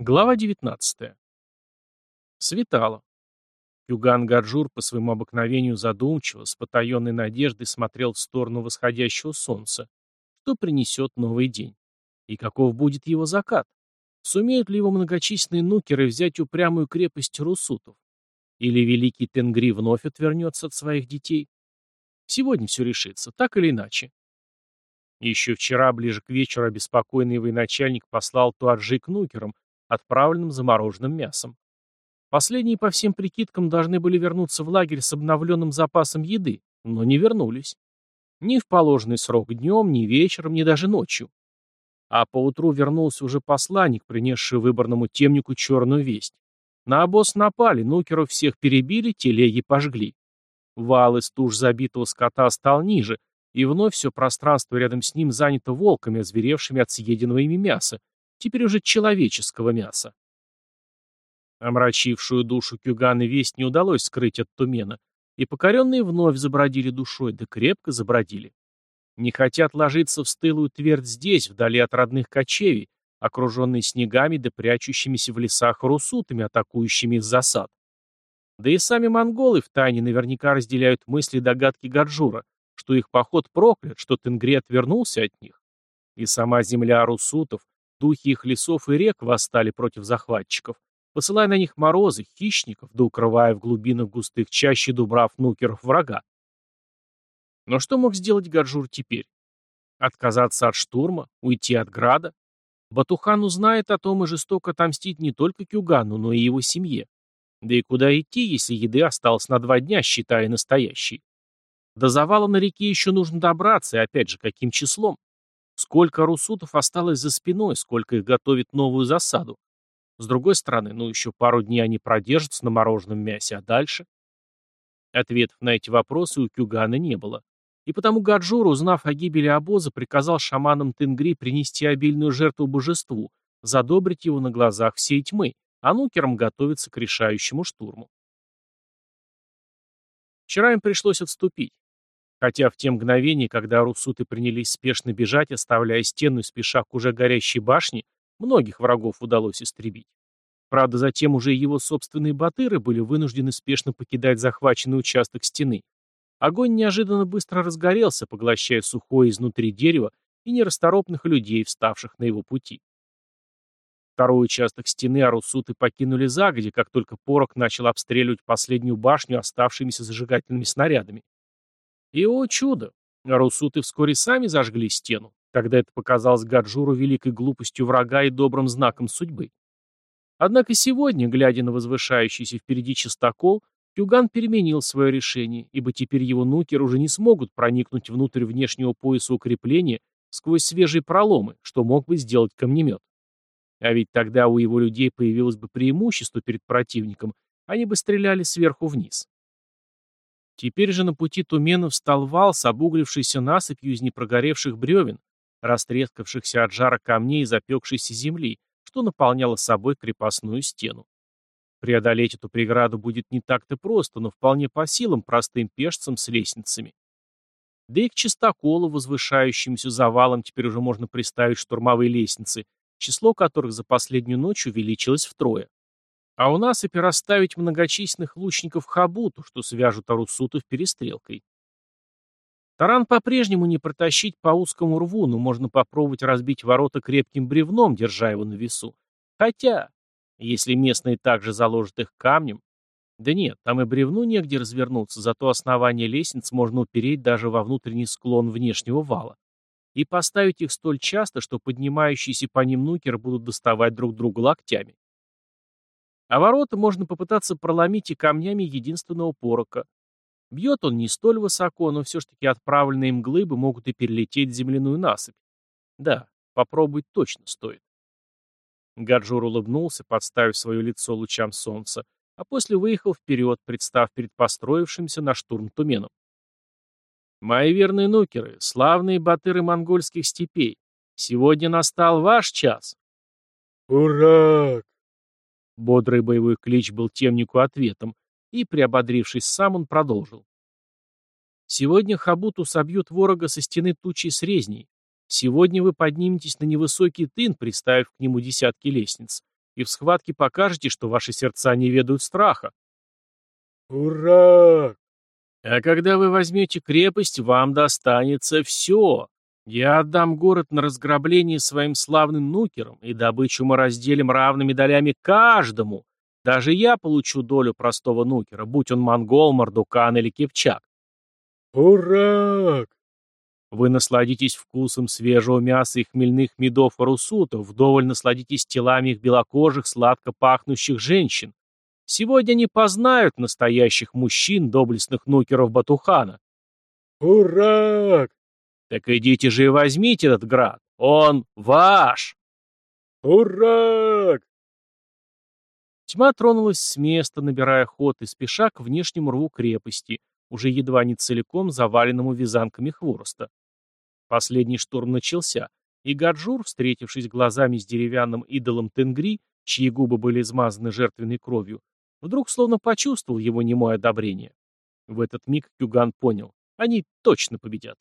Глава 19. Светало. Юган Гаджур по своему обыкновению задумчиво, с потаенной надеждой смотрел в сторону восходящего солнца, что принесет новый день. И каков будет его закат? Сумеют ли его многочисленные нукеры взять упрямую крепость русутов? Или великий Тенгри вновь отвернется от своих детей? Сегодня все решится, так или иначе. Еще вчера, ближе к вечеру, обеспокоенный военачальник послал Туаджи к нукерам, отправленным замороженным мясом. Последние, по всем прикидкам, должны были вернуться в лагерь с обновленным запасом еды, но не вернулись. Ни в положенный срок днем, ни вечером, ни даже ночью. А поутру вернулся уже посланник, принесший выборному темнику черную весть. На обоз напали, нукеров всех перебили, телеги пожгли. Вал из туш забитого скота стал ниже, и вновь все пространство рядом с ним занято волками, озверевшими от съеденного ими мяса, теперь уже человеческого мяса. Омрачившую душу Кюгана весть не удалось скрыть от Тумена, и покоренные вновь забродили душой, да крепко забродили. Не хотят ложиться в стылую твердь здесь, вдали от родных кочевий, окруженные снегами да прячущимися в лесах русутами, атакующими их засад. Да и сами монголы втайне наверняка разделяют мысли и догадки Гаджура, что их поход проклят, что Тенгри отвернулся от них. И сама земля русутов, Духи их лесов и рек восстали против захватчиков, посылая на них морозы, хищников, да укрывая в глубинах густых чащи дубрав нукеров врага. Но что мог сделать Гаджур теперь? Отказаться от штурма? Уйти от града? Батухан узнает о том и жестоко отомстит не только Кюгану, но и его семье. Да и куда идти, если еды осталось на два дня, считая настоящей? До завала на реке еще нужно добраться, и опять же, каким числом? Сколько русутов осталось за спиной, сколько их готовит новую засаду. С другой стороны, ну еще пару дней они продержатся на мороженом мясе, а дальше? Ответов на эти вопросы у Кюгана не было. И потому Гаджур, узнав о гибели обоза, приказал шаманам Тенгри принести обильную жертву божеству, задобрить его на глазах всей тьмы, а нукерам готовиться к решающему штурму. Вчера им пришлось отступить. Хотя в те мгновения, когда русуты принялись спешно бежать, оставляя стену и спеша к уже горящей башне, многих врагов удалось истребить. Правда, затем уже его собственные батыры были вынуждены спешно покидать захваченный участок стены. Огонь неожиданно быстро разгорелся, поглощая сухое изнутри дерева и нерасторопных людей, вставших на его пути. Второй участок стены арусуты покинули загоди, как только порох начал обстреливать последнюю башню оставшимися зажигательными снарядами. И, о чудо, русуты вскоре сами зажгли стену. Тогда это показалось Гаджуру великой глупостью врага и добрым знаком судьбы. Однако сегодня, глядя на возвышающийся впереди частокол, Кюган переменил свое решение, ибо теперь его нукер уже не смогут проникнуть внутрь внешнего пояса укрепления сквозь свежие проломы, что мог бы сделать камнемет. А ведь тогда у его людей появилось бы преимущество перед противником, они бы стреляли сверху вниз. Теперь же на пути туменов стал вал с обуглившейся насыпью из непрогоревших бревен, растрескавшихся от жара камней и запекшейся земли, что наполняло собой крепостную стену. Преодолеть эту преграду будет не так-то просто, но вполне по силам простым пешцам с лестницами. Да и к чистоколу, возвышающимся завалом, теперь уже можно приставить штурмовые лестницы, число которых за последнюю ночь увеличилось втрое. А у нас и переставить многочисленных лучников Хабуту, что свяжут Арусутов перестрелкой. Таран по-прежнему не протащить по узкому рву, но можно попробовать разбить ворота крепким бревном, держа его на весу. Хотя, если местные также заложат их камнем... Да нет, там и бревну негде развернуться, зато основание лестниц можно упереть даже во внутренний склон внешнего вала. И поставить их столь часто, что поднимающиеся по ним нукеры будут доставать друг друга локтями. А ворота можно попытаться проломить и камнями единственного порока. Бьет он не столь высоко, но все ж таки отправленные им глыбы могут и перелететь земляную насыпь. Да, попробовать точно стоит. Гаджур улыбнулся, подставив свое лицо лучам солнца, а после выехал вперед, представ перед построившимся на штурм туменом. «Мои верные нукеры, славные батыры монгольских степей, сегодня настал ваш час!» «Ура!» Бодрый боевой клич был темнику ответом, и, приободрившись сам, он продолжил. «Сегодня Хабуту собьют ворога со стены тучи срезней. Сегодня вы подниметесь на невысокий тын, приставив к нему десятки лестниц, и в схватке покажете, что ваши сердца не ведают страха. Ура! А когда вы возьмете крепость, вам достанется все. Я отдам город на разграбление своим славным нукерам, и добычу мы разделим равными долями каждому. Даже я получу долю простого нукера, будь он монгол, мордукан или кипчак. Ура! Вы насладитесь вкусом свежего мяса и хмельных медов и русутов, вдоволь насладитесь телами их белокожих, сладко пахнущих женщин. Сегодня они познают настоящих мужчин, доблестных нукеров Батухана. Ура! Так идите же и возьмите этот град. Он ваш! Ура! Тьма тронулась с места, набирая ход и спеша к внешнему рву крепости, уже едва не целиком заваленному вязанками хвороста. Последний штурм начался, и Гаджур, встретившись глазами с деревянным идолом Тенгри, чьи губы были измазаны жертвенной кровью, вдруг словно почувствовал его немое одобрение. В этот миг Кюган понял, они точно победят.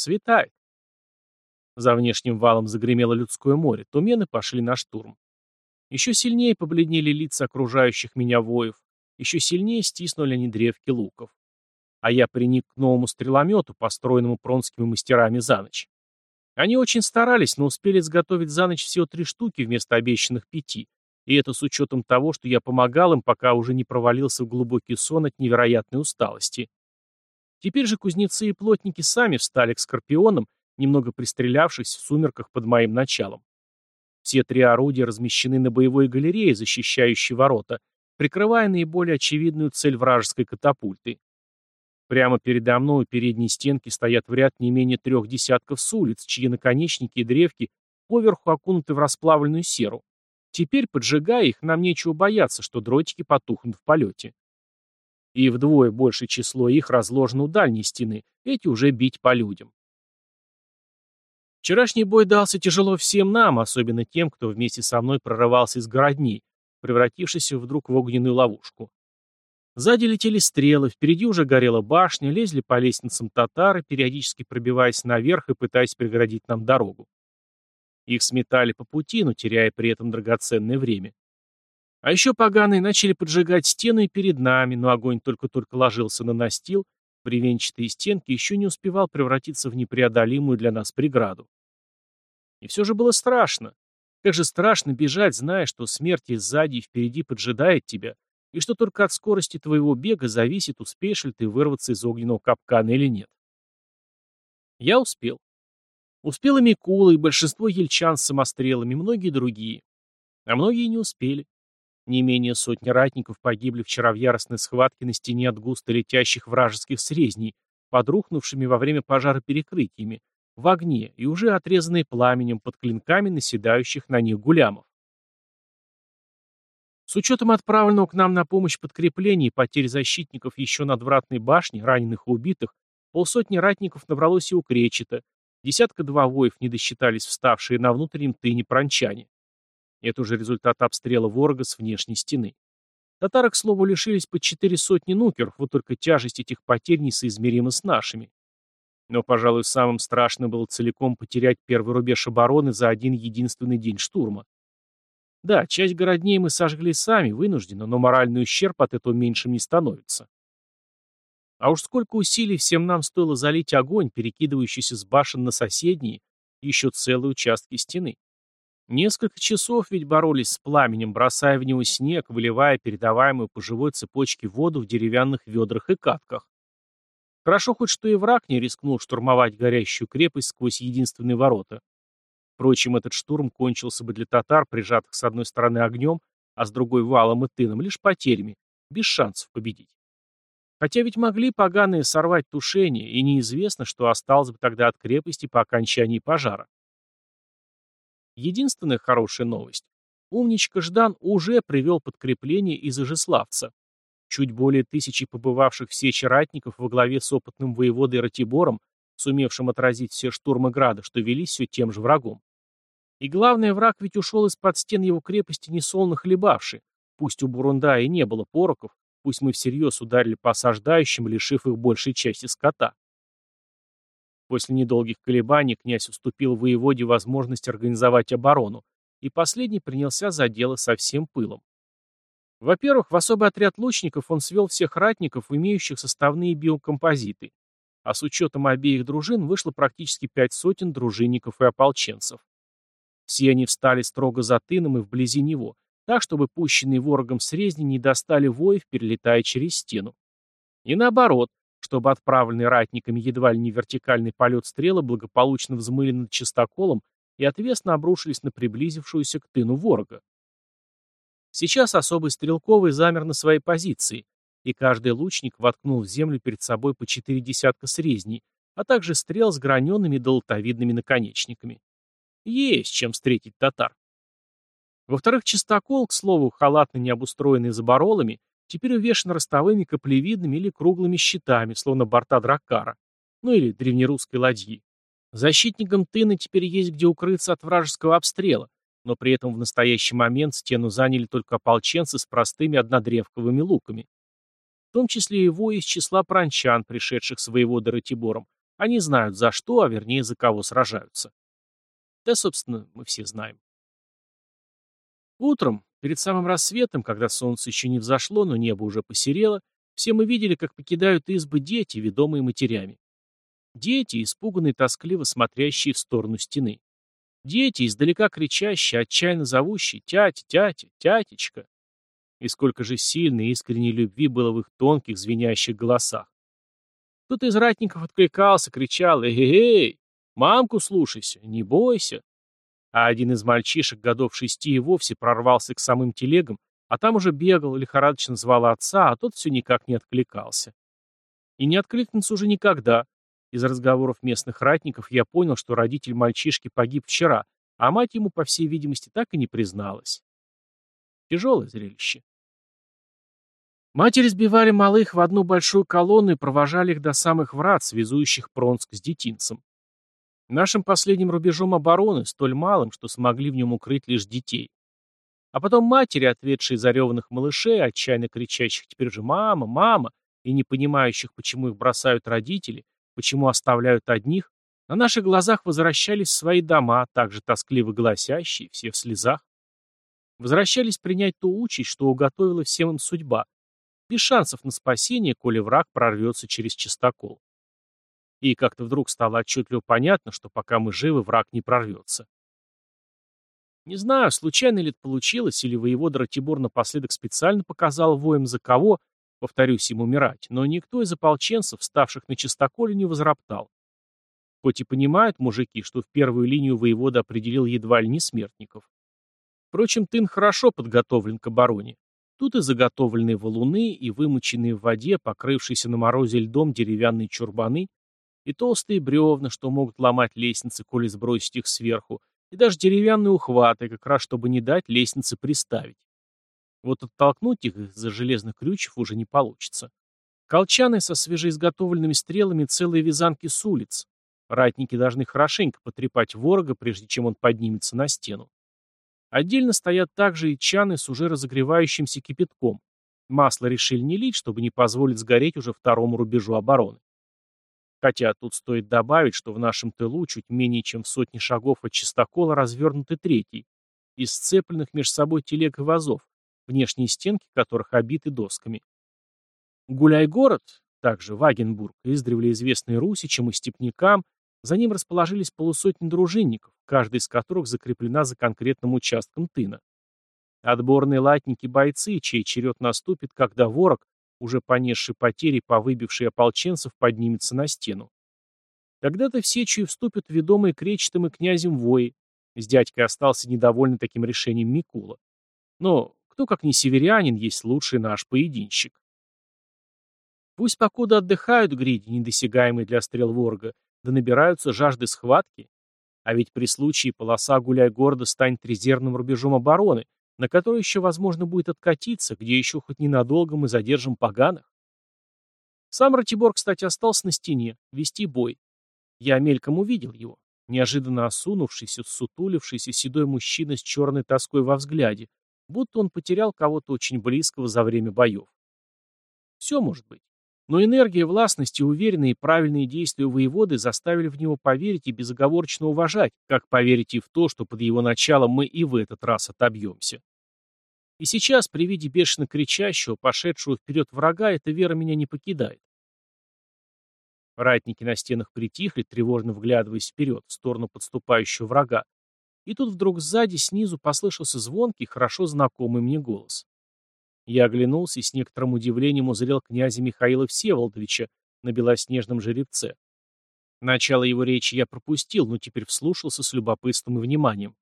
Светает. За внешним валом загремело людское море, тумены пошли на штурм. Еще сильнее побледнели лица окружающих меня воев, еще сильнее стиснули они древки луков. А я приник к новому стреломету, построенному пронскими мастерами за ночь. Они очень старались, но успели изготовить за ночь всего три штуки вместо обещанных пяти, и это с учетом того, что я помогал им, пока уже не провалился в глубокий сон от невероятной усталости. Теперь же кузнецы и плотники сами встали к скорпионам, немного пристрелявшись в сумерках под моим началом. Все три орудия размещены на боевой галерее, защищающей ворота, прикрывая наиболее очевидную цель вражеской катапульты. Прямо передо мной у передней стенки стоят в ряд не менее трех десятков с чьи наконечники и древки поверху окунуты в расплавленную серу. Теперь, поджигая их, нам нечего бояться, что дротики потухнут в полете. И вдвое большее число их разложено у дальней стены, эти уже бить по людям. Вчерашний бой дался тяжело всем нам, особенно тем, кто вместе со мной прорывался из городней, превратившись вдруг в огненную ловушку. Сзади летели стрелы, впереди уже горела башня, лезли по лестницам татары, периодически пробиваясь наверх и пытаясь преградить нам дорогу. Их сметали по пути, но теряя при этом драгоценное время. А еще поганые начали поджигать стены перед нами, но огонь только-только ложился на настил, Бревенчатые стенки еще не успевал превратиться в непреодолимую для нас преграду. И все же было страшно. Как же страшно бежать, зная, что смерть и сзади и впереди поджидает тебя, и что только от скорости твоего бега зависит, успеешь ли ты вырваться из огненного капкана или нет. Я успел. Успел и Микула, и большинство ельчан с самострелами, многие другие. А многие не успели. Не менее сотни ратников погибли вчера в яростной схватке на стене от густо летящих вражеских срезней, подрухнувшими во время пожара перекрытиями, в огне и уже отрезанные пламенем под клинками наседающих на них гулямов. С учетом отправленного к нам на помощь подкреплений и потерь защитников еще надвратной башни, раненых и убитых, полсотни ратников набралось и у Кречета, десятка-два воев не досчитались вставшие на внутреннем тыне прончане. Это уже результат обстрела ворога с внешней стены. Татары, к слову, лишились по четыре сотни нукеров, вот только тяжесть этих потерь несоизмерима с нашими. Но, пожалуй, самым страшным было целиком потерять первый рубеж обороны за один единственный день штурма. Да, часть городней мы сожгли сами, вынужденно, но моральный ущерб от этого меньшим не становится. А уж сколько усилий всем нам стоило залить огонь, перекидывающийся с башен на соседние, еще целые участки стены. Несколько часов ведь боролись с пламенем, бросая в него снег, выливая передаваемую по живой цепочке воду в деревянных ведрах и катках. Хорошо хоть что и враг не рискнул штурмовать горящую крепость сквозь единственные ворота. Впрочем, этот штурм кончился бы для татар, прижатых с одной стороны огнем, а с другой валом и тыном, лишь потерями, без шансов победить. Хотя ведь могли поганые сорвать тушение, и неизвестно, что осталось бы тогда от крепости по окончании пожара. Единственная хорошая новость. Умничка Ждан уже привел подкрепление из Ижеславца. Чуть более тысячи побывавших в сече ратников во главе с опытным воеводой Ратибором, сумевшим отразить все штурмы Града, что велись все тем же врагом. И главное, враг ведь ушел из-под стен его крепости несолно хлебавший. Пусть у Бурунда и не было пороков, пусть мы всерьез ударили по осаждающим, лишив их большей части скота. После недолгих колебаний князь уступил воеводе возможность организовать оборону, и последний принялся за дело со всем пылом. Во-первых, в особый отряд лучников он свел всех ратников, имеющих составные биокомпозиты, а с учетом обеих дружин вышло практически пять сотен дружинников и ополченцев. Все они встали строго за тыном и вблизи него, так, чтобы пущенные ворогом срезни не достали воев, перелетая через стену. И наоборот, чтобы отправленные ратниками едва ли не вертикальный полет стрелы благополучно взмыли над частоколом и отвесно обрушились на приблизившуюся к тыну ворога. Сейчас особый стрелковый замер на своей позиции, и каждый лучник воткнул в землю перед собой по четыре десятка срезней, а также стрел с граненными долотовидными наконечниками. Есть чем встретить татар. Во-вторых, чистокол, к слову, халатно не обустроенный заборолами, теперь увешан ростовыми каплевидными или круглыми щитами, словно борта драккара, ну или древнерусской ладьи. Защитникам тыны теперь есть где укрыться от вражеского обстрела, но при этом в настоящий момент стену заняли только ополченцы с простыми однодревковыми луками. В том числе и вои из числа пранчан, пришедших с воеводой Ратибором. Они знают за что, а вернее за кого сражаются. Да, собственно, мы все знаем. Утром, перед самым рассветом, когда солнце еще не взошло, но небо уже посерело, все мы видели, как покидают избы дети, ведомые матерями. Дети, испуганные, тоскливо смотрящие в сторону стены. Дети, издалека кричащие, отчаянно зовущие «Тятя, тятя, тятечка!» И сколько же сильной и искренней любви было в их тонких, звенящих голосах. Кто-то из ратников откликался, кричал «Эй-эй! Мамку слушайся, не бойся!» А один из мальчишек, годов шести и вовсе прорвался к самым телегам, а там уже бегал, лихорадочно звал отца, а тот все никак не откликался. И не откликнется уже никогда, из разговоров местных ратников я понял, что родитель мальчишки погиб вчера, а мать ему, по всей видимости, так и не призналась. Тяжелое зрелище. Матери сбивали малых в одну большую колонну и провожали их до самых врат, связующих Пронск с детинцем. Нашим последним рубежом обороны, столь малым, что смогли в нем укрыть лишь детей. А потом матери, ответшие зареванных малышей, отчаянно кричащих теперь же «мама, мама», и не понимающих, почему их бросают родители, почему оставляют одних, на наших глазах возвращались в свои дома, также тоскливо гласящие, все в слезах. Возвращались принять ту участь, что уготовила всем им судьба, без шансов на спасение, коли враг прорвется через чистокол. И как-то вдруг стало отчетливо понятно, что пока мы живы, враг не прорвется. Не знаю, случайно ли это получилось, или воевода Ратибор напоследок специально показал воем за кого, повторюсь, им умирать, но никто из ополченцев, ставших на чистоколе, не возроптал. Хоть и понимают мужики, что в первую линию воевода определил едва ли не смертников. Впрочем, тын хорошо подготовлен к обороне. Тут и заготовленные валуны, и вымоченные в воде, покрывшиеся на морозе льдом деревянные чурбаны, и толстые бревна, что могут ломать лестницы, коли сбросить их сверху, и даже деревянные ухваты, как раз чтобы не дать лестнице приставить. Вот оттолкнуть их из-за железных крючев уже не получится. Колчаны со свежеизготовленными стрелами целые вязанки с улиц. Ратники должны хорошенько потрепать ворога, прежде чем он поднимется на стену. Отдельно стоят также и чаны с уже разогревающимся кипятком. Масло решили не лить, чтобы не позволить сгореть уже второму рубежу обороны. Хотя тут стоит добавить, что в нашем тылу чуть менее чем в сотни шагов от чистокола развернутый третий, из сцепленных между собой телег и вазов, внешние стенки которых обиты досками. Гуляй-город, также Вагенбург, издревле известный русичам и степнякам, за ним расположились полусотни дружинников, каждый из которых закреплена за конкретным участком тына. Отборные латники-бойцы, чей черед наступит, когда ворог, уже понесший потери по выбившей ополченцев, поднимется на стену. Тогда-то в Сечью вступят ведомые кречетом и князем вои. С дядькой остался недовольный таким решением Микула. Но кто, как не северянин, есть лучший наш поединщик? Пусть покуда отдыхают гриди, недосягаемые для стрел ворга, да набираются жажды схватки. А ведь при случае полоса гуляй-города станет резервным рубежом обороны, на который еще возможно будет откатиться, где еще хоть ненадолго мы задержим поганых. Сам Ратибор, кстати, остался на стене, вести бой. Я мельком увидел его. Неожиданно осунувшийся, сутулившийся седой мужчина с черной тоской во взгляде, будто он потерял кого-то очень близкого за время боев. Все может быть. Но энергия властности, уверенные и правильные действия воеводы заставили в него поверить и безоговорочно уважать, как поверить и в то, что под его началом мы и в этот раз отобьемся. И сейчас, при виде бешено кричащего, пошедшего вперед врага, эта вера меня не покидает. Ратники на стенах притихли, тревожно вглядываясь вперед, в сторону подступающего врага. И тут вдруг сзади, снизу, послышался звонкий, хорошо знакомый мне голос. Я оглянулся и с некоторым удивлением узрел князя Михаила Всеволодовича на белоснежном жеребце. Начало его речи я пропустил, но теперь вслушался с любопытством и вниманием.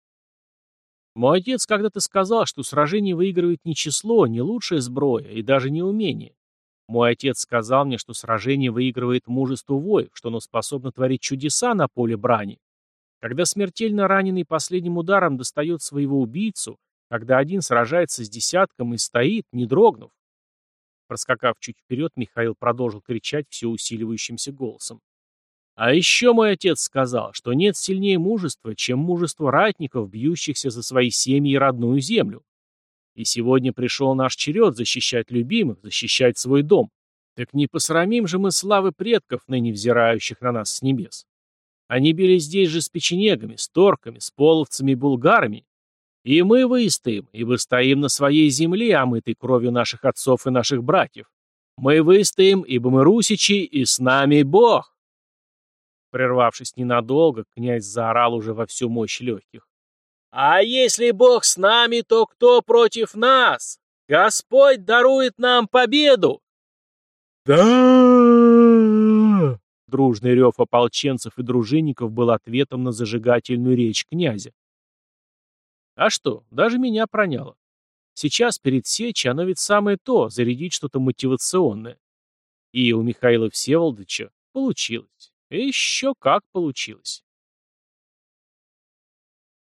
Мой отец когда-то сказал, что сражение выигрывает не число, не лучшая сброя и даже не умение. Мой отец сказал мне, что сражение выигрывает мужество воев, что оно способно творить чудеса на поле брани. Когда смертельно раненый последним ударом достает своего убийцу, когда один сражается с десятком и стоит, не дрогнув. Проскакав чуть вперед, Михаил продолжил кричать все усиливающимся голосом. А еще мой отец сказал, что нет сильнее мужества, чем мужество ратников, бьющихся за свои семьи и родную землю. И сегодня пришел наш черед защищать любимых, защищать свой дом. Так не посрамим же мы славы предков, ныне взирающих на нас с небес. Они били здесь же с печенегами, с торками, с половцами и булгарами, и мы выстоим, ибо стоим на своей земле, омытой кровью наших отцов и наших братьев. Мы выстоим, ибо мы русичи, и с нами Бог. Прервавшись ненадолго, князь заорал уже во всю мощь легких. «А если Бог с нами, то кто против нас? Господь дарует нам победу!» Да! Дружный рев ополченцев и дружинников был ответом на зажигательную речь князя. А что, даже меня проняло. Сейчас перед сечей оно ведь самое то, зарядить что-то мотивационное. И у Михаила Всеволодовича получилось. И еще как получилось.